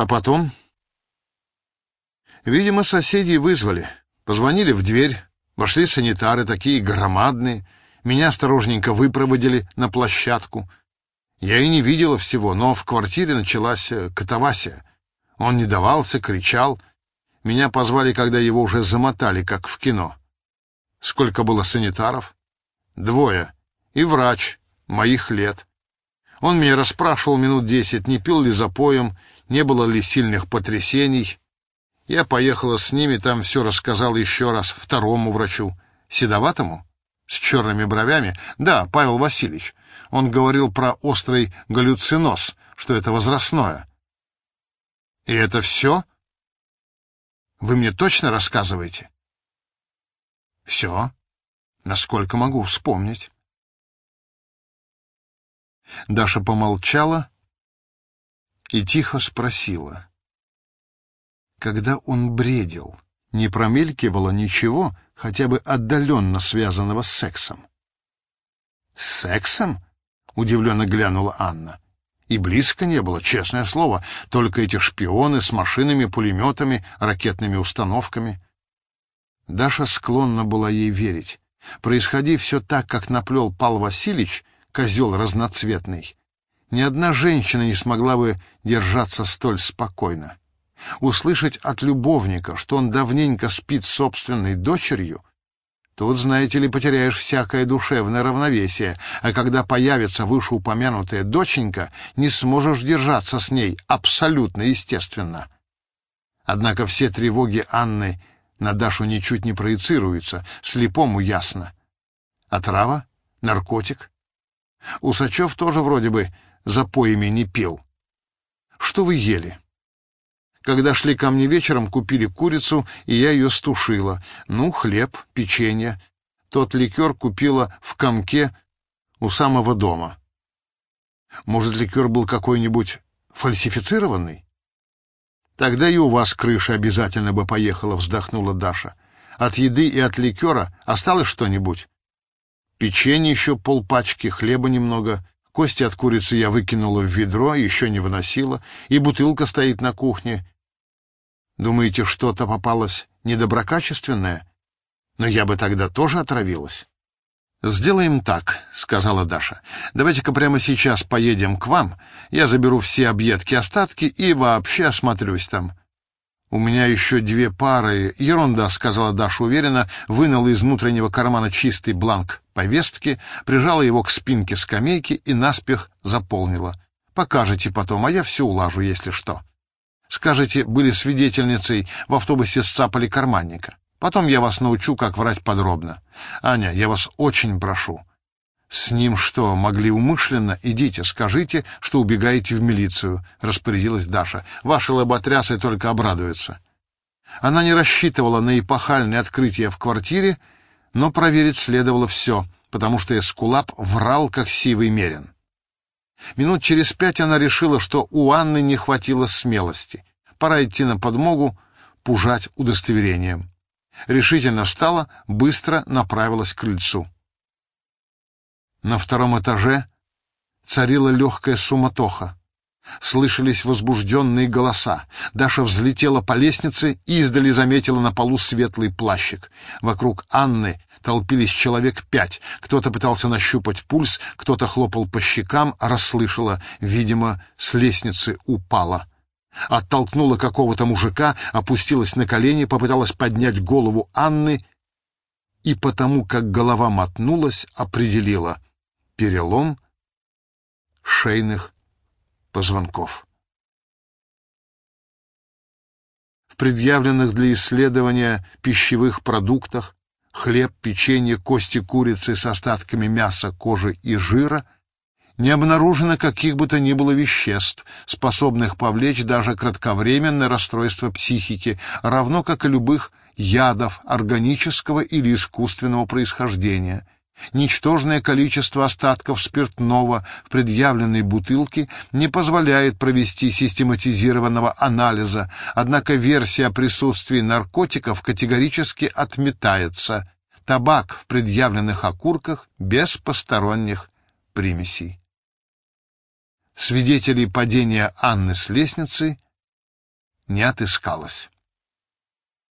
А потом... Видимо, соседей вызвали. Позвонили в дверь. Вошли санитары, такие громадные. Меня осторожненько выпроводили на площадку. Я и не видела всего, но в квартире началась э, катавасия. Он не давался, кричал. Меня позвали, когда его уже замотали, как в кино. Сколько было санитаров? Двое. И врач моих лет. Он меня расспрашивал минут десять, не пил ли запоем, не было ли сильных потрясений. Я поехала с ними, там все рассказала еще раз второму врачу. Седоватому? С черными бровями? Да, Павел Васильевич. Он говорил про острый галлюциноз, что это возрастное. И это все? Вы мне точно рассказываете? Все, насколько могу вспомнить. Даша помолчала и тихо спросила. Когда он бредил, не промелькивало ничего, хотя бы отдаленно связанного с сексом? «С сексом?» — удивленно глянула Анна. И близко не было, честное слово, только эти шпионы с машинами, пулеметами, ракетными установками. Даша склонна была ей верить. Происходи все так, как наплел Пал Васильевич, козел разноцветный, ни одна женщина не смогла бы держаться столь спокойно. Услышать от любовника, что он давненько спит собственной дочерью, тут, знаете ли, потеряешь всякое душевное равновесие, а когда появится вышеупомянутая доченька, не сможешь держаться с ней абсолютно естественно. Однако все тревоги Анны на Дашу ничуть не проецируются, слепому ясно. Отрава? Наркотик? Усачев тоже вроде бы запоями не пил. Что вы ели? Когда шли ко мне вечером, купили курицу, и я ее стушила. Ну, хлеб, печенье. Тот ликер купила в комке у самого дома. Может, ликер был какой-нибудь фальсифицированный? Тогда и у вас крыша обязательно бы поехала, вздохнула Даша. От еды и от ликера осталось что-нибудь? Печенье еще полпачки, хлеба немного. Кости от курицы я выкинула в ведро, еще не выносила, и бутылка стоит на кухне. Думаете, что-то попалось недоброкачественное? Но я бы тогда тоже отравилась. «Сделаем так», — сказала Даша. «Давайте-ка прямо сейчас поедем к вам. Я заберу все объедки-остатки и вообще осмотрюсь там. «У меня еще две пары. Ерунда», — сказала Даша уверенно, вынула из внутреннего кармана чистый бланк повестки, прижала его к спинке скамейки и наспех заполнила. «Покажете потом, а я все улажу, если что. Скажете, были свидетельницей, в автобусе сцапали карманника. Потом я вас научу, как врать подробно. Аня, я вас очень прошу, «С ним что, могли умышленно? Идите, скажите, что убегаете в милицию», — распорядилась Даша. «Ваши лоботрясы только обрадуются». Она не рассчитывала на эпохальное открытие в квартире, но проверить следовало все, потому что Эскулап врал, как сивый мерин. Минут через пять она решила, что у Анны не хватило смелости. Пора идти на подмогу, пужать удостоверением. Решительно встала, быстро направилась к крыльцу. На втором этаже царила легкая суматоха. Слышались возбужденные голоса. Даша взлетела по лестнице и издали заметила на полу светлый плащик. Вокруг Анны толпились человек пять. Кто-то пытался нащупать пульс, кто-то хлопал по щекам, а расслышала, видимо, с лестницы упала. Оттолкнула какого-то мужика, опустилась на колени, попыталась поднять голову Анны и потому, как голова мотнулась, определила — перелом шейных позвонков. В предъявленных для исследования пищевых продуктах хлеб, печенье, кости курицы с остатками мяса, кожи и жира не обнаружено каких бы то ни было веществ, способных повлечь даже кратковременное расстройство психики, равно как и любых ядов органического или искусственного происхождения – Ничтожное количество остатков спиртного в предъявленной бутылке не позволяет провести систематизированного анализа, однако версия о присутствии наркотиков категорически отметается. Табак в предъявленных окурках без посторонних примесей. Свидетелей падения Анны с лестницы не отыскалось.